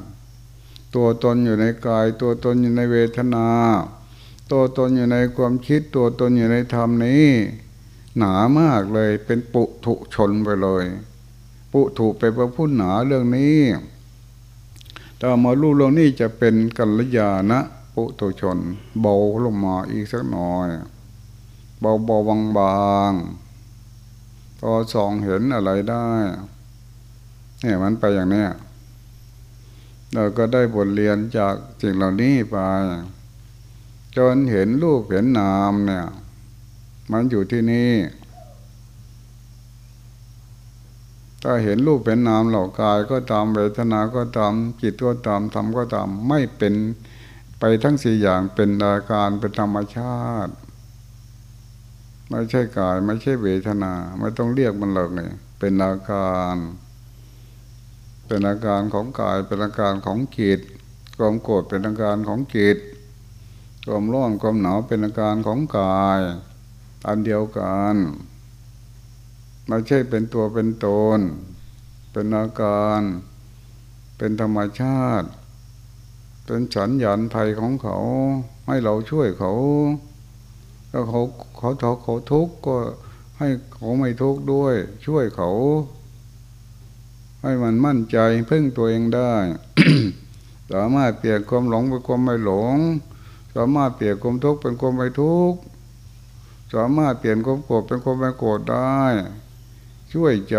ตัวตนอยู่ในกาย ตัวตนอยู่ในเวทนา ตัวตนอยู่ในความคิด ตัวตนอยู่ในธรรมนี้ หนามากเลยเป็นปุถุชนไปเลย ปุถุไปประพุ่นหนาเรื่องนี้ ถ้ามาลู่เรื่องนี้จะเป็นกัลยาณนะปุถุชน เบาลงมาอีกสักหน่อย เบาเบาบางบางพอส่องเห็นอะไรได้เนี่ยมันไปอย่างเนี้ยเราก็ได้บทเรียนจากสิ่งเหล่านี้ไป จนเห็นรูปเห็นนามเนี่ย มันอยู่ที่นี่ ถ้าเห็นรูปเป็นนามเหล่ากายก็ตามเวทนาก็ตามจิตก็ตามธรรมก็ตามไม่เป็นไปทั้งสี่อย่างเป็นอาการเป็นธรรมชาติไม่ใช่กายไม่ใช่เวทนา ไม่ต้องเรียกมันเลยเป็นอาการ เป็นอาการของกายเป็นอาการของจิตความโกรธเป็นอาการของจิตความร้อนความหนาวเป็นอาการของกาย อันเดียวกัน ไม่ใช่เป็นตัวเป็นตน เป็นอาการ เป็นธรรมชาติ เป็นฉันหยันภัยของเขา ให้เราช่วยเขาแล้วเขาเขาทอเขาทุกข์ก็ให้เขาไม่ทุกข์ด้วย ช่วยเขา ให้มันมั่นใจพึ่งตัวเองได้ สามารถเปลี่ยนความหลงเป็นความไม่หลง สามารถเปลี่ยนความทุกข์เป็นความไม่ทุกข์สามารถเปลี่ยนความโกรธเป็นความไม่โกรธได้ ช่วยใจ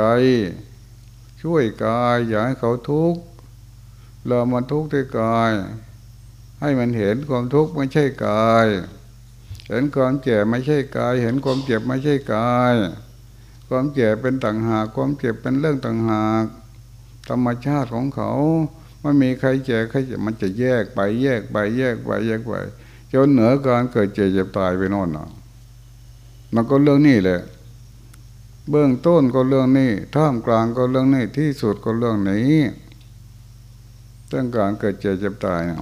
ช่วยกาย อย่าให้เขาทุกข์เรามาทุกข์ที่กาย ให้มันเห็นความทุกข์ไม่ใช่กาย เห็นความเจ็บไม่ใช่กาย เห็นความเจ็บไม่ใช่กาย ความเจ็บเป็นต่างหาก ความเจ็บเป็นเรื่องต่างหาก ธรรมชาติของเขาไม่มีใครแก่ใครจะมันจะแยกไปแยกไปแยกไปแยกไปจนเหนือการเกิดเจ็บเจ็บตายไปนอนนาะมันก็เรื่องนี้แหละ เบื้องต้นก็เรื่องนี้ท่ามกลางก็เรื่องนี้ที่สุดก็เรื่องนี้เรื่องการเกิดเจ็บเจ็บตายเนี่ย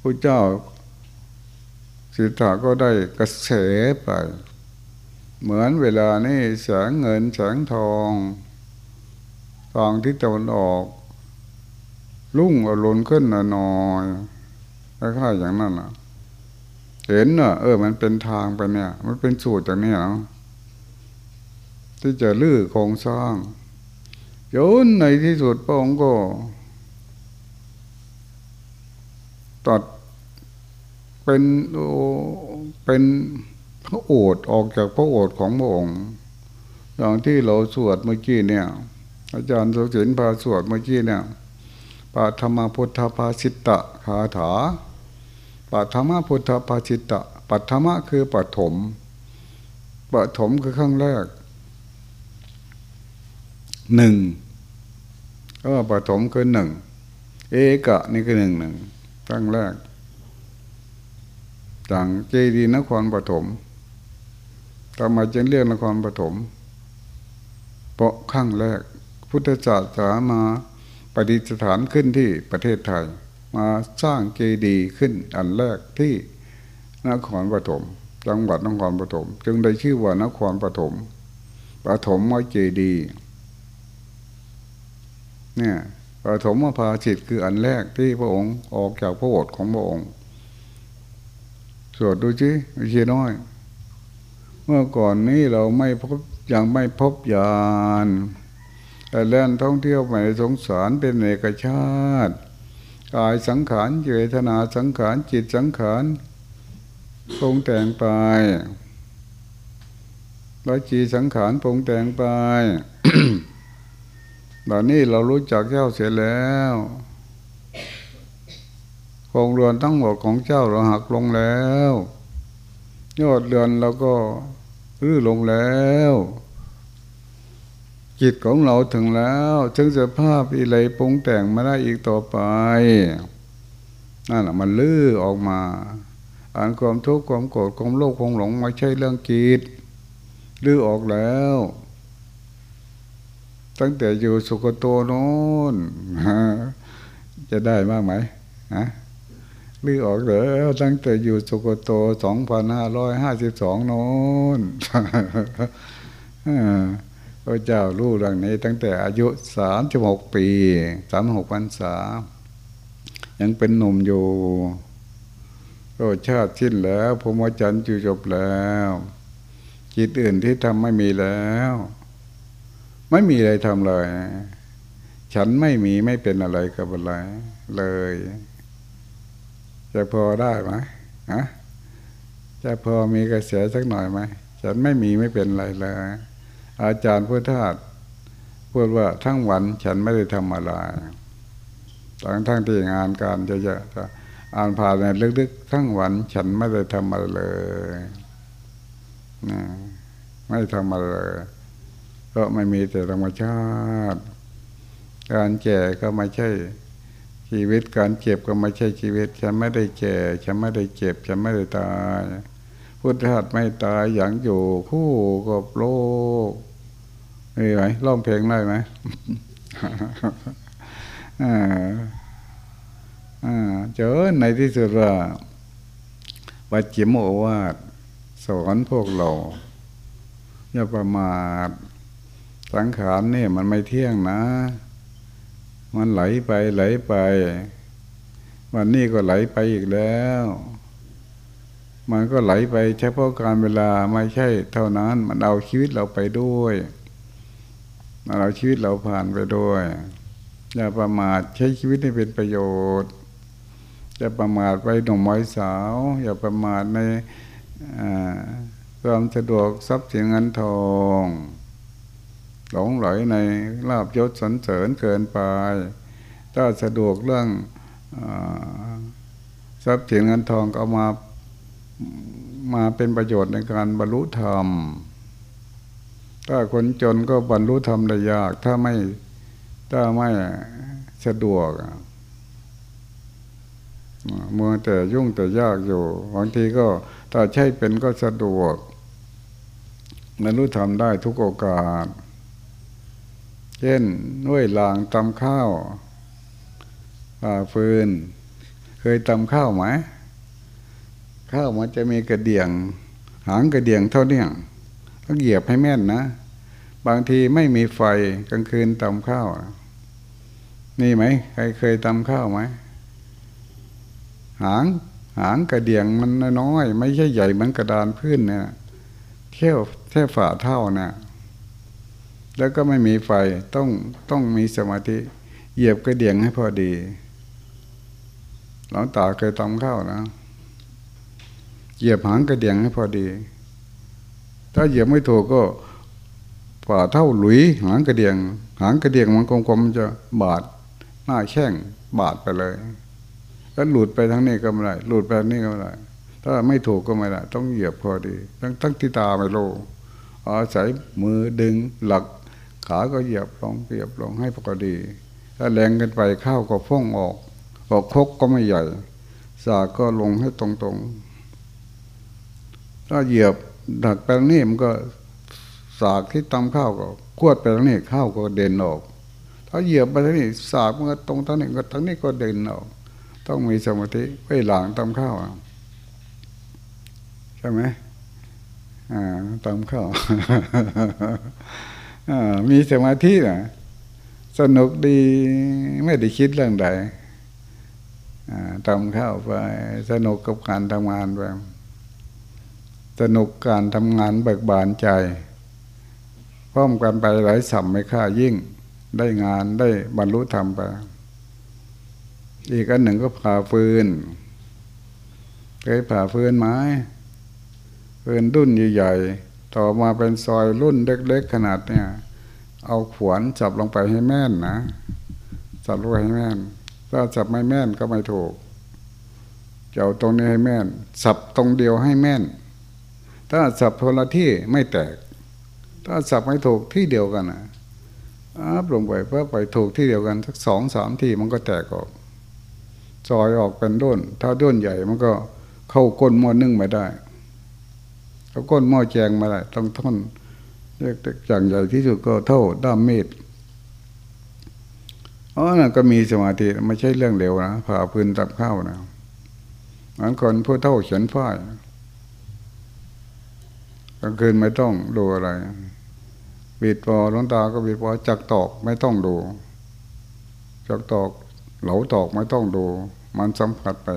พระเจ้าสิทธาก็ได้กระเสไป เหมือนเวลานี้แสงเงินแสงทองทางที่ตะวันออก ลุ่งอรุณขึ้นหน่อยคล้ายๆอย่างนั้นนะเห็นเนอะเออ มันเป็นทางไปเนี่ย มันเป็นสูตรจากนี้นะ ที่จะลื้อโครงสร้างโยนในที่สุดพระองค์ก็ ตัดเป็นเป็นพระโอษฐ์ออกจากพระโอษฐ์ของพระองค์ อย่างที่เราสวดเมื่อกี้เนี่ย อาจารย์สุศินพาสวดเมื่อกี้เนี่ยปาธรรมพุทธภาสิตะคาถาปาธรรมพุทธภาสิตะปัธรรมะคือปฐมปฐมคือขั้งแรก หนึ่งก็ปฐมคือหนึ่งเอกะนี่คือหนึ่งหนึ่งขั้งแรกจากเจดีนครปฐมทำไมจึงเรียกนครปฐมเพราะขั้งแรก พุทธศาสนามาปฏิสถานขึ้นที่ประเทศไทย มาสร้างเจดีย์ขึ้นอันแรกที่นครปฐมจังหวัดนครปฐมจึงได้ชื่อว่านครปฐมปฐมมาเจดีย์ เนี่ยปฐมภาสิทธิ์คืออันแรกที่พระองค์ออกจากพระโอษฐ์ของพระองค์สวดดูจิวิเชียน้อย เมื่อก่อนนี้เราไม่พบยังไม่พบยานแต่เล่นท่องเที่ยวไปสงสารเป็นเอกชาติกายสังขารเจตนาสังขารจิตสังขารปรงแต่งไปวจีสังขารปรงแต่งไป แบบนี้เรารู้จักเจ้าเสียแล้วคงเรือนทั้งหมดของเจ้าเราหักลงแล้ว ยอดเรือนเราก็รื้อลงแล้ว จิตของเราถึงแล้ว ถึงสภาพอะไรปรุงแต่งไม่ได้อีกต่อไปนั่นแหละมันลื้อออกมาอ่านความทุกข์ความโกรธความโลภความหลงไม่ใช่เรื่องจิตลื้อออกแล้ว ตั้งแต่อยู่สุกโตโน้นจะได้มากไหมฮะลือออกแล้วตั้งแต่อยู่สุกโตสองพันห้าร้อยห้าสิบสองโน้นพระเจ้ารู้เรื่องนี้ ตั้งแต่อายุสามสิบหกปีสามหกพรรษา ยังเป็นหนุ่มอยู่ก็ชาติสิ้นแล้วพรมจรรย์จุจบแล้วจิตอื่นที่ทำไม่มีแล้ว ไม่มีอะไรทำเลย ฉันไม่มีไม่เป็นอะไรกับอะไรเลย จะพอได้ไหมฮะจะพอมีกระแสสักหน่อยไหมฉันไม่มีไม่เป็นอะไรเลยอาจารย์พุทธาสพูดว่าทั้งวันฉันไม่ได้ทำอะไรทั้งทั้งที่งานการจะจะอ่านผ่านในลึกๆทั้งวันฉันไม่ได้ทำอะไรเลยไม่ทำอะไรเลย ก็ไม่มีแต่ธรรมชาติ การแก่ก็ไม่ใช่ชีวิตการเจ็บก็ไม่ใช่ชีวิต ฉันไม่ได้แก่ฉันไม่ได้เจ็บ ฉันไม่ได้ตายพุทธาสไม่ตายอย่างอยู่คู่กับโลกนี่ไหมร้องเพลงได้ไหมอ่าเจอในที่สุดว่าวัดจิมโอวาดสอนพวกเราอย่าประมาท สังขารนี่มันไม่เที่ยงนะ มันไหลไปไหลไป วันนี้ก็ไหลไปอีกแล้ว มันก็ไหลไปเฉพาะการเวลาไม่ใช่ เท่านั้น มันเอาชีวิตเราไปด้วยมันเอาชีวิตเราผ่านไปด้วย อย่าประมาทใช้ชีวิตให้เป็นประโยชน์จะประมาทไปหนุ่มไว้สาว อย่าประมาทในความสะดวกทรัพย์สินเงินทอง หลงไหลในลาบยศสันเสริญเกินไป ถ้าสะดวกเรื่องทรัพย์สินเงินทองก็มามาเป็นประโยชน์ในการบรรลุธรรม ถ้าคนจนก็บรรลุธรรมได้ยาก ถ้าไม่ถ้าไม่สะดวกเมื่อแต่ยุ่งแต่ยากอยู่บางทีก็ถ้าใช่เป็นก็สะดวกมันรู้ทำได้ทุกโอกาส เช่นน้วยลางตำข้าวปลาฟืน เคยตำข้าวไหมข้าวมันจะมีกระเดียง หางกระเดียงเท่านี้ต้องเหยียบให้แม่นนะ บางทีไม่มีไฟกลางคืนตำข้าว นี่ไหมใครเคยตำข้าวไหมหางหางกระเดียงมันน้อย ไม่ใช่ใหญ่เหมือนกระดานพื้นเนี่ยเที่ยวแค่ฝ่าเท่าเนี่ย แล้วก็ไม่มีไฟต้องต้องมีสมาธิ เหยียบกระเดียงให้พอดีหลวงตาเคยทำข้าวนะเหยียบหางกระเดียงให้พอดี ถ้าเหยียบไม่ถูกก็ฝ่าเท่าหลุยหางกระเดียง หางกระเดียงมันกลมๆจะบาดหน้าแข้งบาดไปเลยถ้าหลุดไปทางนี้ก็ไม่ได้หลุดไปทางนี้ก็ไม่ได้ถ้าไม่ถูกก็ไม่ได้ต้องเหยียบพอดี ทั้งทั้งที่ตาไม่โลอาศัยมือดึงหลัก ขาก็เหยียบลงเหยียบลงให้พอดีถ้าแรงกันไปข้าวก็ฟ้องออกออกคกก็ไม่ใหญ่สาก็ลงให้ตรงๆ ถ้าเหยียบดักไปทางนี้มันก็สากที่ตำข้าวก็ขวดไปทางนี้ข้าวก็เด่นออก ถ้าเหยียบไปทางนี้สาบมันก็ตรงทางนี้ก็ทางนี้ก็เดินออก ต้องมีสมาธิไว้หลังตำข้าวใช่ไหมอ่าตำข้าว มีสมาธินะสนุกดีไม่ได้คิดเรื่องใดทำข้าวไป สนุกกับการทำงานไปสนุกการทำงานเบิกบานใจพร้อมกันไปหลายสัมไม่ค่ายิ่ง ได้งานได้บรรลุธรรมไป อีกอันหนึ่งก็ผ่าฟืนเคยผ่าฟืนไม้ฟืนรุ่นใหญ่ๆ ต่อมาเป็นซอยรุ่นเล็กๆขนาดเนี่ย เอาขวานจับลงไปให้แม่นนะ จับลงไปให้แม่น ถ้าจับไม่แม่นก็ไม่ถูกจะเอาตรงนี้ให้แม่น สับตรงเดียวให้แม่น ถ้าสับคนละที่ไม่แตก ถ้าสับไม่ถูกที่เดียวกันนะอัพลงไปเพื่อไปถูกที่เดียวกันสักสองสามที่มันก็แตกออกซอยออกเป็นด้น ถ้าด้นใหญ่มันก็เข้าก้นหม้อนึ่งไม่ได้ เขาก้นหม้อแจงม่ได้ต้องท่อนเล็กๆอย่างใหญ่ที่สุดก็เท่าด้ามมีดอ๋อนั่นก็มีสมาธิไม่ใช่เรื่องเร็วนะผ่าพื้นตับข้าวนะอันคนผู้เท่าเขียนฝ้ายกลางคืนไม่ต้องดูอะไรบีดปอลงตาก็บีดปอจักตอกไม่ต้องดู จักตอก เหลาตอกไม่ต้องดู มันสัมผัสไป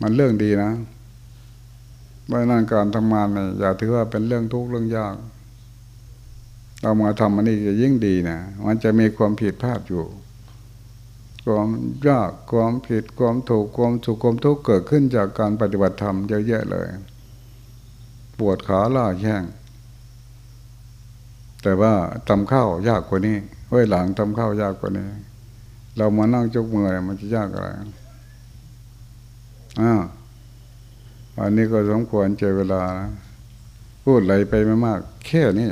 มันเรื่องดีนะ เพราะนั้นการทำงานเนี่ยอย่าถือว่าเป็นเรื่องทุกข์เรื่องยาก เรามาทำอันนี้จะยิ่งดีนะมันจะมีความผิดพลาดอยู่ความยากความผิดความถูกความสุขความทุกข์เกิดขึ้นจากการปฏิบัติธรรมเยอะแยะเลย ปวดขาล่าแข้งแต่ว่าทำข้าวยากกว่านี้เฮ้ยหลังทำข้าวยากกว่านี้ เรามานั่งจกมือมันจะยากอะไรอ้าว อันนี้ก็สมควรเจเวลานะพูดไหลไปไม่มาก แค่นี้